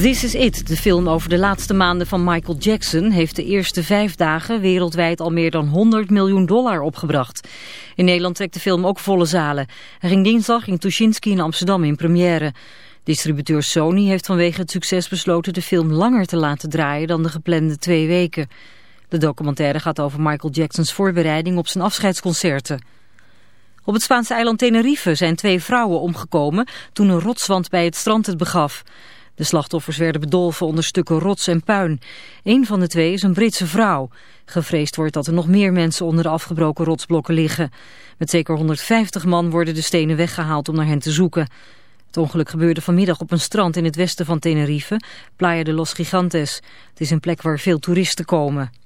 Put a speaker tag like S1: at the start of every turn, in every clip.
S1: This is It, de film over de laatste maanden van Michael Jackson... heeft de eerste vijf dagen wereldwijd al meer dan 100 miljoen dollar opgebracht. In Nederland trekt de film ook volle zalen. Hij ging dinsdag in Tuschinski in Amsterdam in première. Distributeur Sony heeft vanwege het succes besloten de film langer te laten draaien dan de geplande twee weken. De documentaire gaat over Michael Jacksons voorbereiding op zijn afscheidsconcerten. Op het Spaanse eiland Tenerife zijn twee vrouwen omgekomen toen een rotswand bij het strand het begaf. De slachtoffers werden bedolven onder stukken rots en puin. Een van de twee is een Britse vrouw. Gevreesd wordt dat er nog meer mensen onder de afgebroken rotsblokken liggen. Met zeker 150 man worden de stenen weggehaald om naar hen te zoeken. Het ongeluk gebeurde vanmiddag op een strand in het westen van Tenerife, Playa de los Gigantes. Het is een plek waar veel toeristen komen.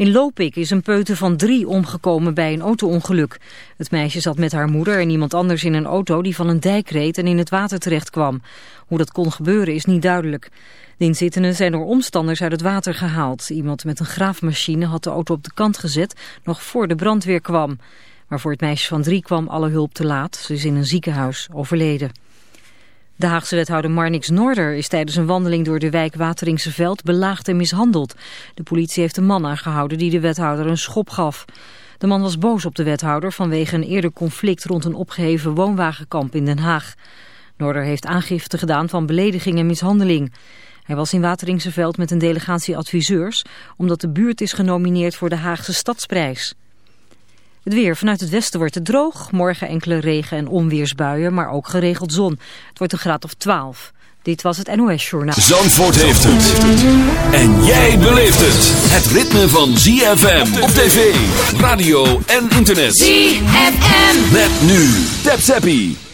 S1: In Lopik is een peuter van drie omgekomen bij een auto-ongeluk. Het meisje zat met haar moeder en iemand anders in een auto die van een dijk reed en in het water terecht kwam. Hoe dat kon gebeuren is niet duidelijk. De inzittenden zijn door omstanders uit het water gehaald. Iemand met een graafmachine had de auto op de kant gezet nog voor de brandweer kwam. Maar voor het meisje van drie kwam alle hulp te laat. Ze is in een ziekenhuis overleden. De Haagse wethouder Marnix Noorder is tijdens een wandeling door de wijk Wateringse Veld belaagd en mishandeld. De politie heeft een man aangehouden die de wethouder een schop gaf. De man was boos op de wethouder vanwege een eerder conflict rond een opgeheven woonwagenkamp in Den Haag. Noorder heeft aangifte gedaan van belediging en mishandeling. Hij was in Wateringse Veld met een delegatie adviseurs omdat de buurt is genomineerd voor de Haagse Stadsprijs. Het weer. Vanuit het westen wordt het droog. Morgen enkele regen- en onweersbuien, maar ook geregeld zon. Het wordt een graad of 12. Dit was het NOS Journaal.
S2: Zandvoort heeft het. En jij beleeft het. Het ritme van ZFM op tv, radio en internet.
S3: ZFM.
S2: Met nu. Tap Zappie.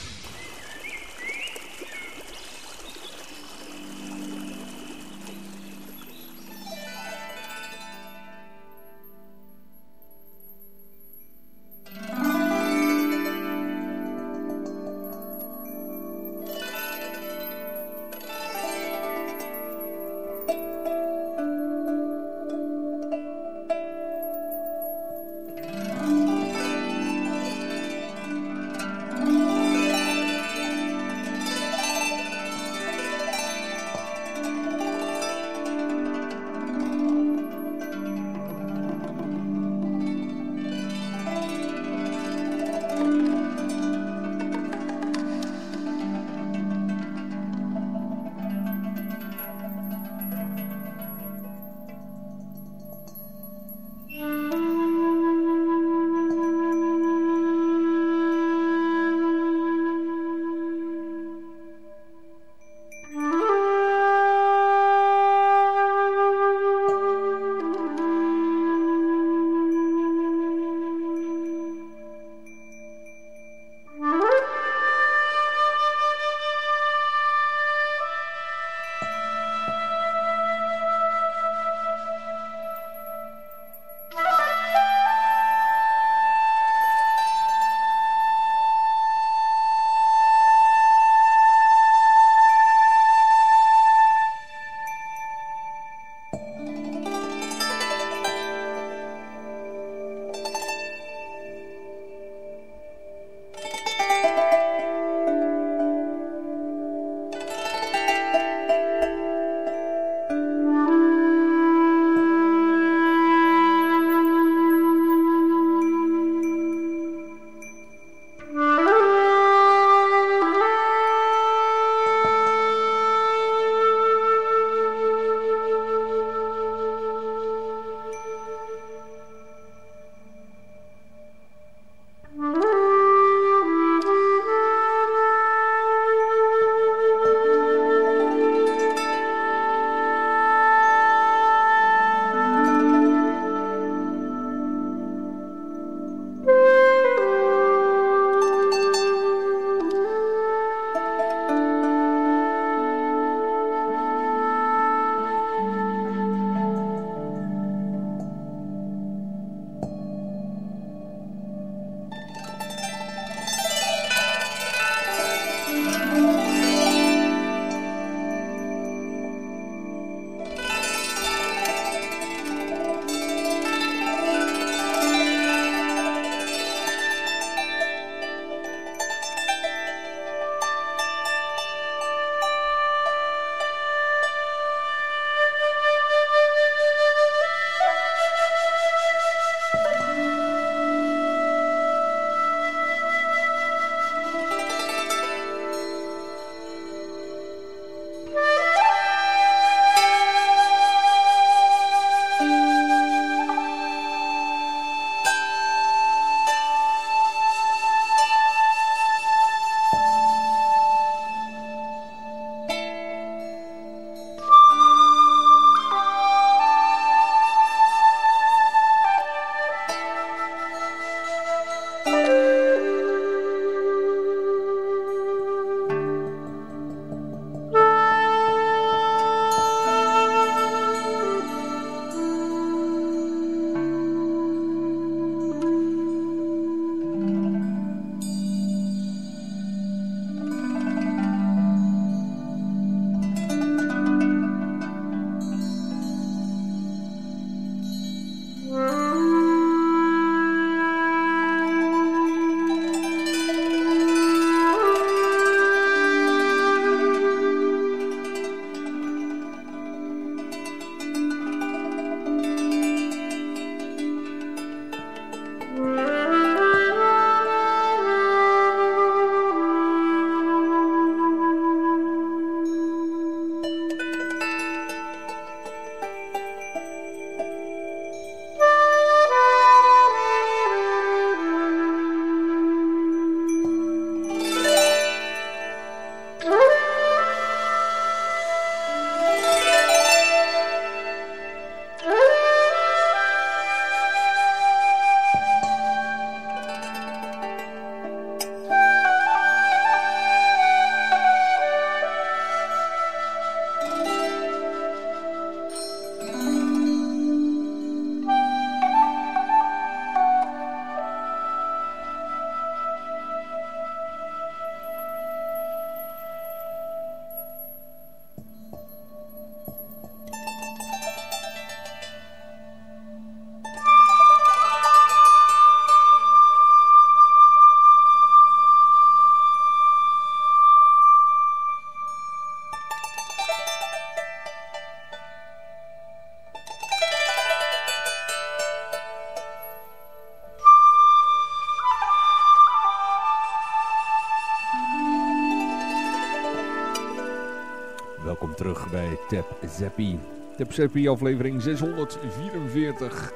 S3: Bij Tap Zappie. Tap Zappie aflevering 644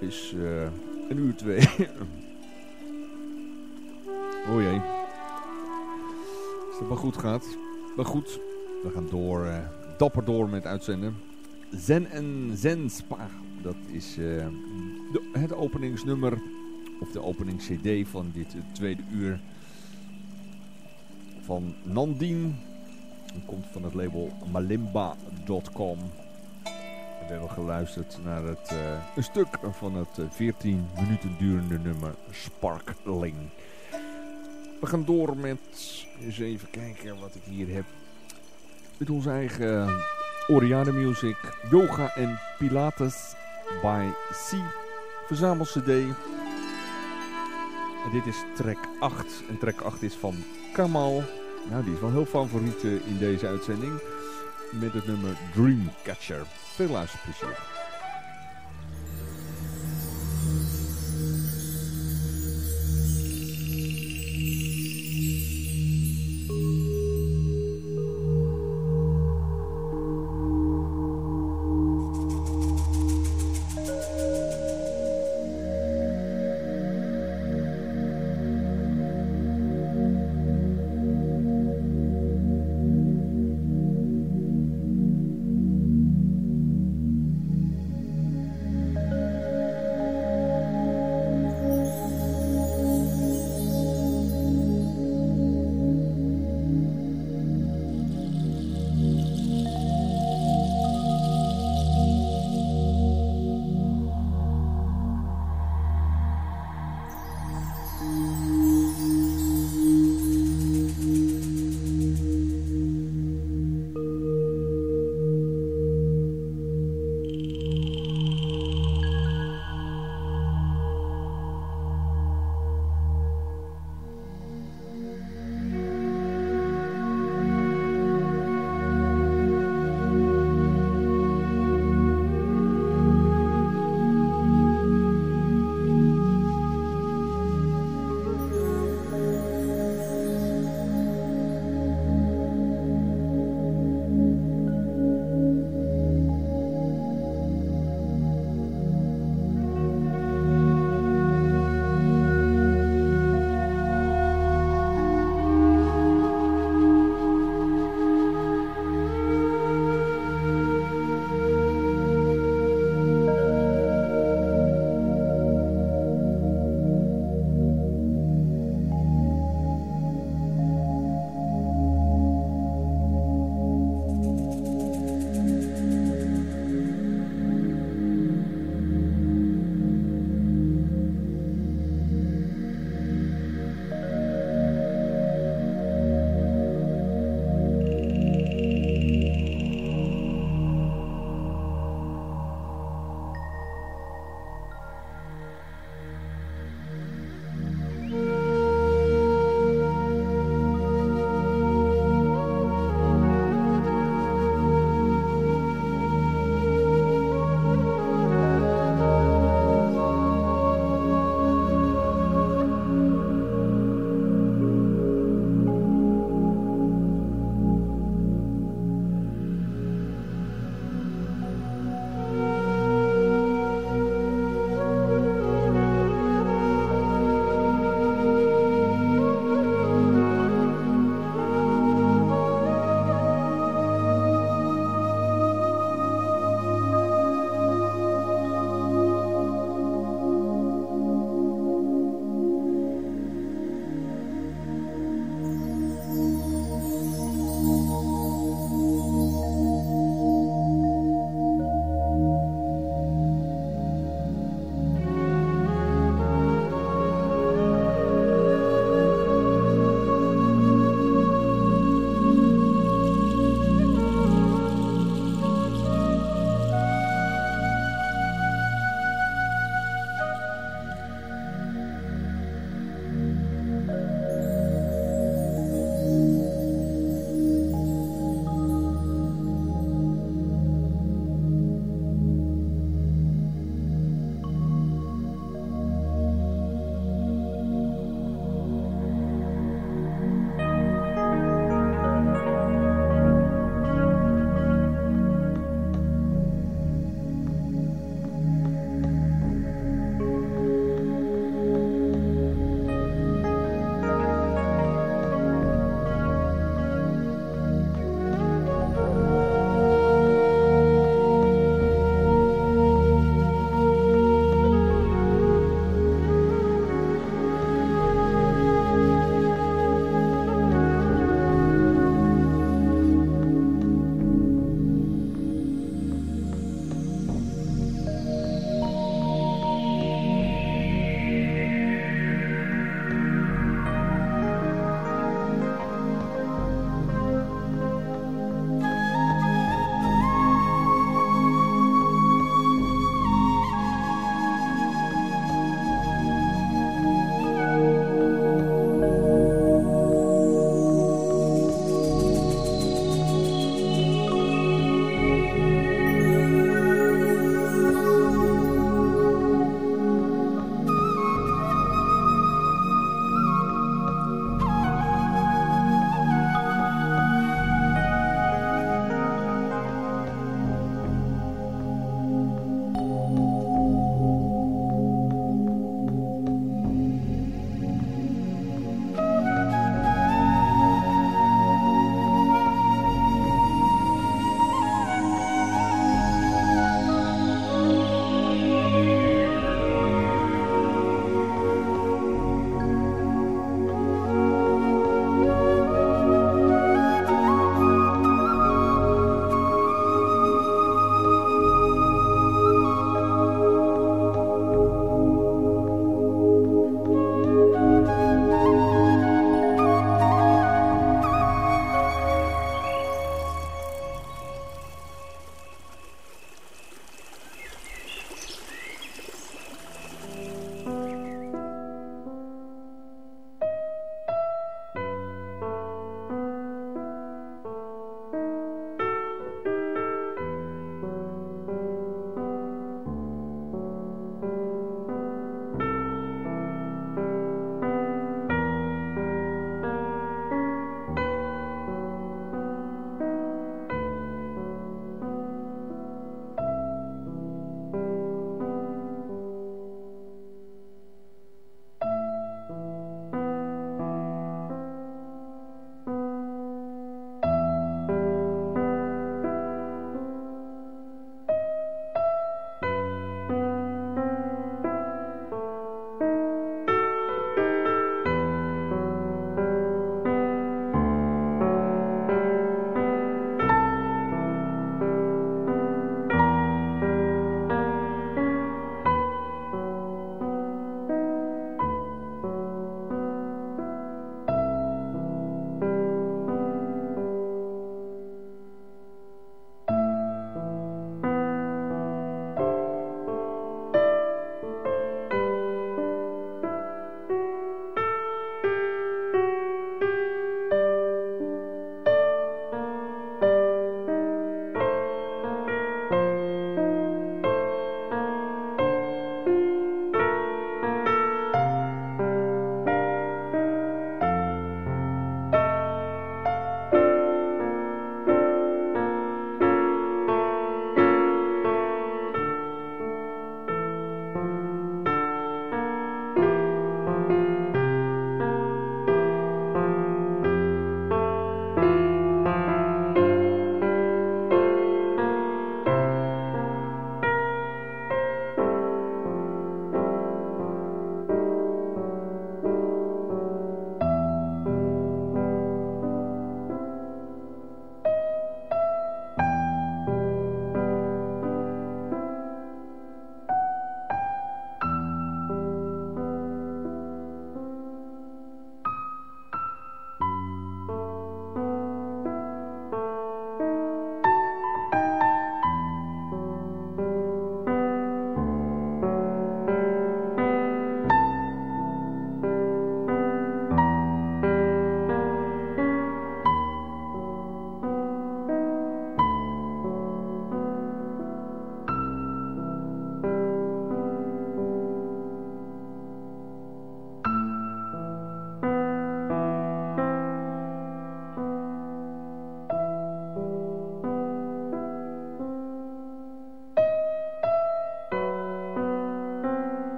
S3: is uh, een uur twee. oh jee. Als het maar goed gaat. Maar goed, we gaan door, uh, dapper door met uitzenden. Zen en Zenspa, dat is de, het openingsnummer of de openingscd van dit tweede uur van Nandine. Die komt van het label malimba.com. We hebben geluisterd naar het, uh, een stuk van het uh, 14 minuten durende nummer Sparkling. We gaan door met, eens even kijken wat ik hier heb. Met onze eigen Oriane Music, Yoga en Pilates by C. Verzamel CD. En dit is track 8. En track 8 is van Kamal. Nou, die is wel heel favoriet in deze uitzending. Met het nummer Dreamcatcher. Veel luisterplezier.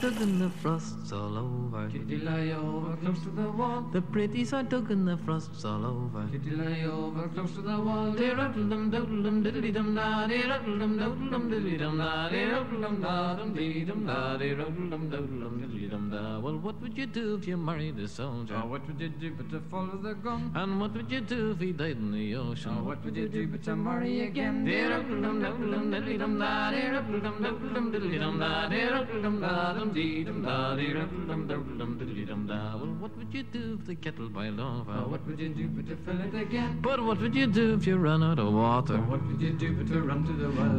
S4: Dug and the frost's all over.
S5: Kitty lie over close to the wall.
S4: The pretties are dug and the frost's all over.
S5: Kitty lie over close to the wall.
S4: They rattle them, doodle them, diddly dum da. They rattle them, doodle them, diddly dum da. They rattle them, da dum dee dum da. They rattle them, doodle them, diddly dum da. Well, what would you do if you married a soldier?
S5: Oh, what would you do but to follow the gun?
S4: And what would you do if he died in the ocean?
S5: Oh, what would you do but to marry again?
S4: They rattle them, doodle them, diddly dum da. They rattle them, doodle them, diddly dum da. They rattle them, da dum dee dum da. They rattle them, doodle them, diddly dum da. Well, what would you do if the kettle boiled over?
S5: Oh, what would you do but to fill it again?
S4: But what would you do if you ran out of water?
S5: Oh, what would you do but to run to the well?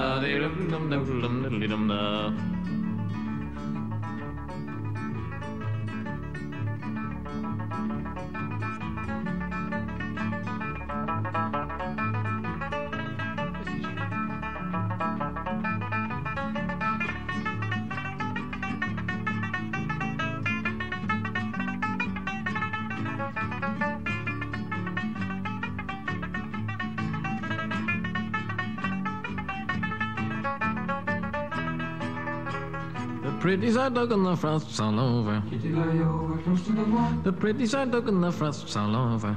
S4: da, dum dum dum dum dum dum. pretty side dog and the frosts all over.
S5: The
S4: pretty side dog and the frosts all over.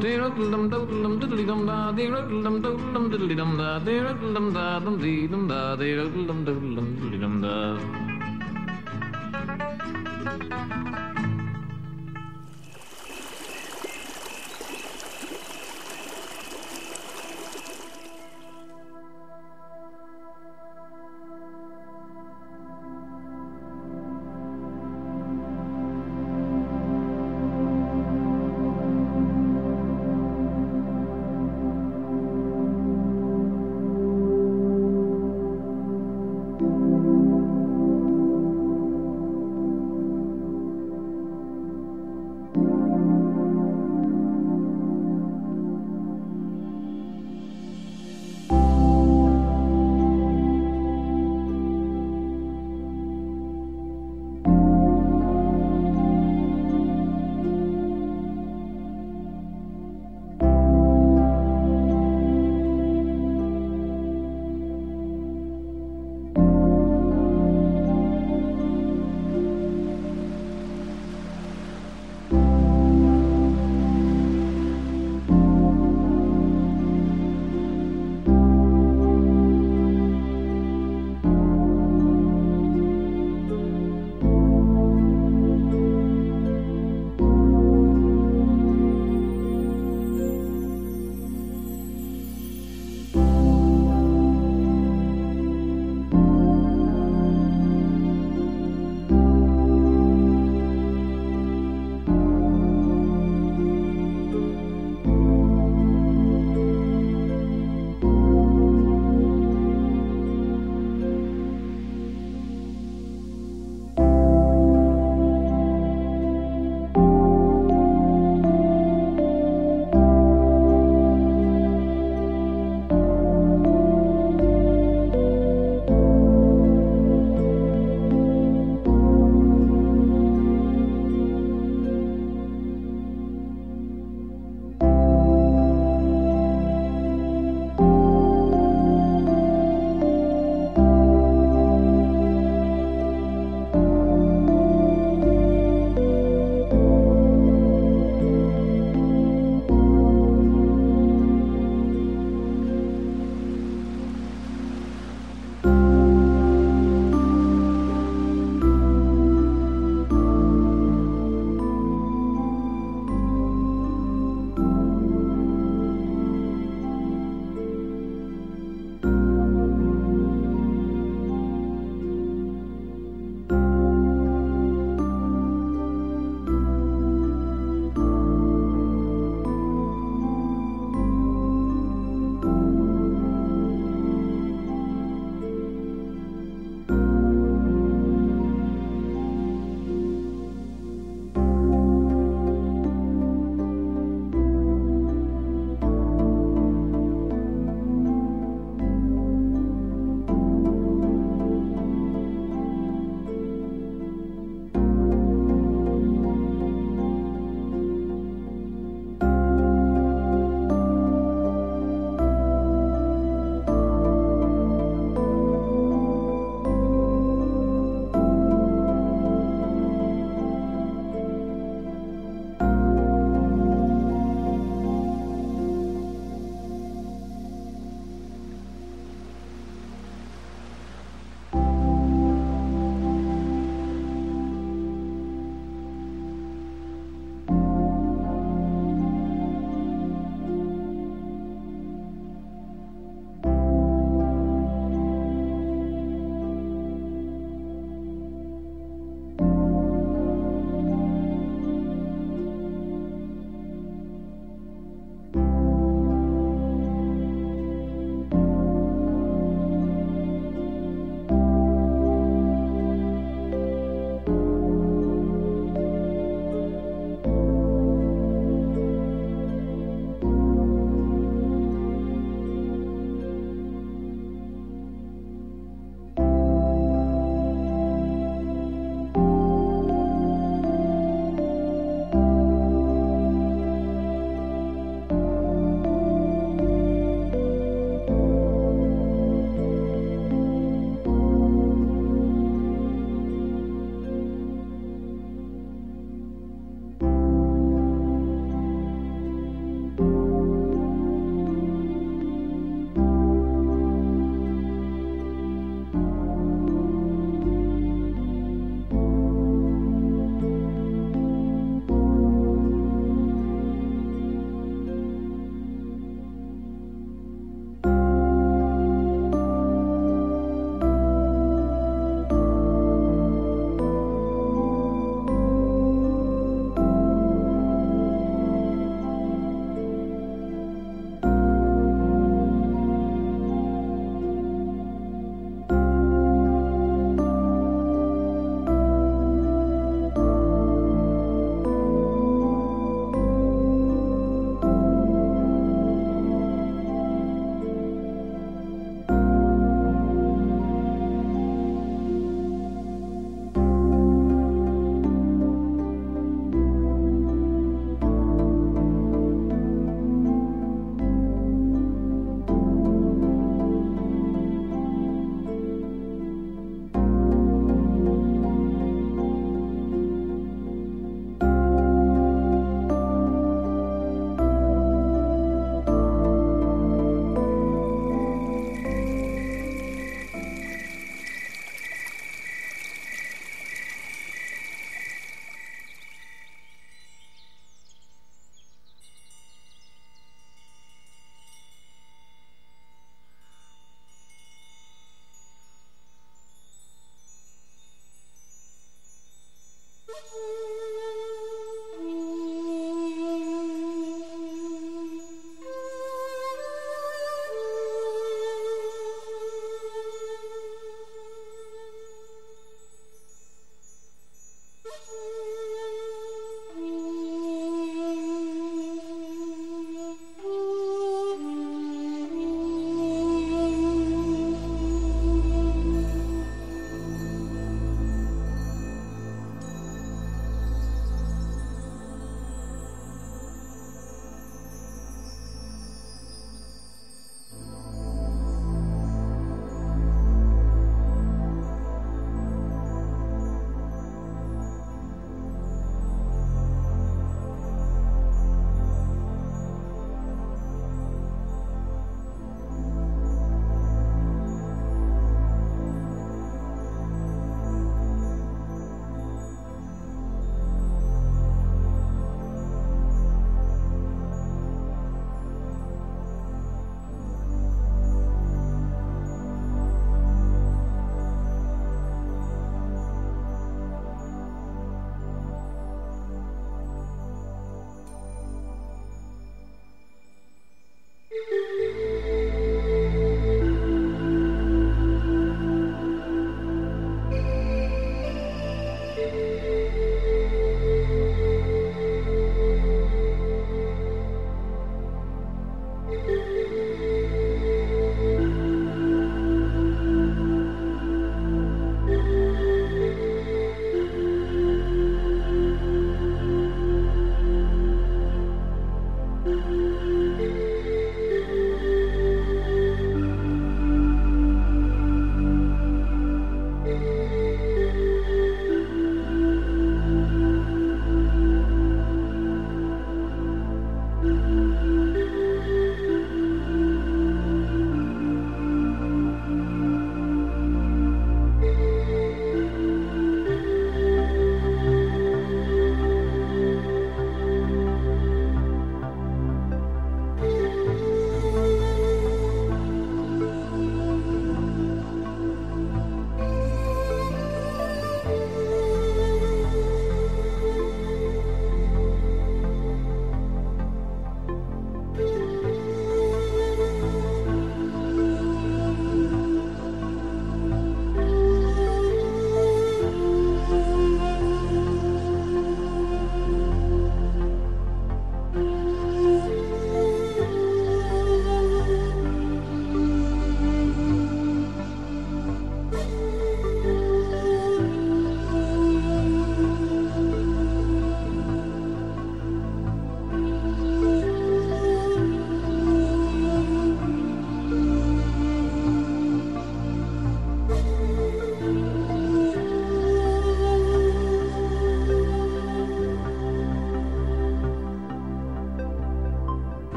S5: They
S4: rattle dum doodle dum diddly dum da, they rattle doodle diddly dum da, they rattle da dum dee dum da, they rattle doodle diddly dum da.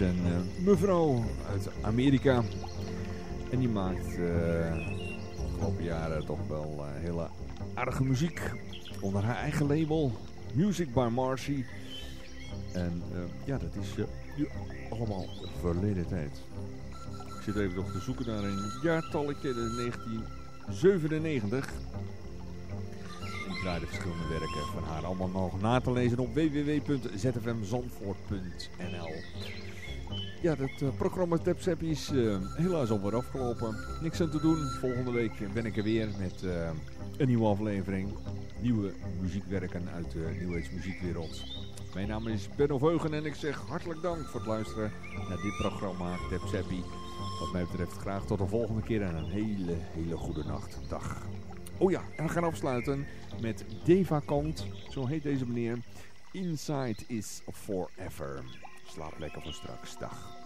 S3: Is een uh, mevrouw uit Amerika. En die maakt de afgelopen jaren toch wel uh, hele aardige muziek. Onder haar eigen label. Music by Marcy. En ja, dat is allemaal verleden tijd. Ik zit even nog te zoeken naar een jaartalletje, de 1997. Ik draai de verschillende werken van haar allemaal nog na te lezen op www.zfmzandvoort.nl Ja, het uh, programma Tapsappi is uh, helaas alweer afgelopen. Niks aan te doen. Volgende week ben ik er weer met uh, een nieuwe aflevering. Nieuwe muziekwerken uit de New Age muziekwereld. Mijn naam is Benno Veugen en ik zeg hartelijk dank voor het luisteren naar dit programma Tapsappi. Wat mij betreft graag tot de volgende keer en een hele, hele goede nacht. Dag. Oh ja, en we gaan afsluiten met Deva Kant. Zo heet deze meneer. Inside is forever. Slaap lekker voor straks. Dag.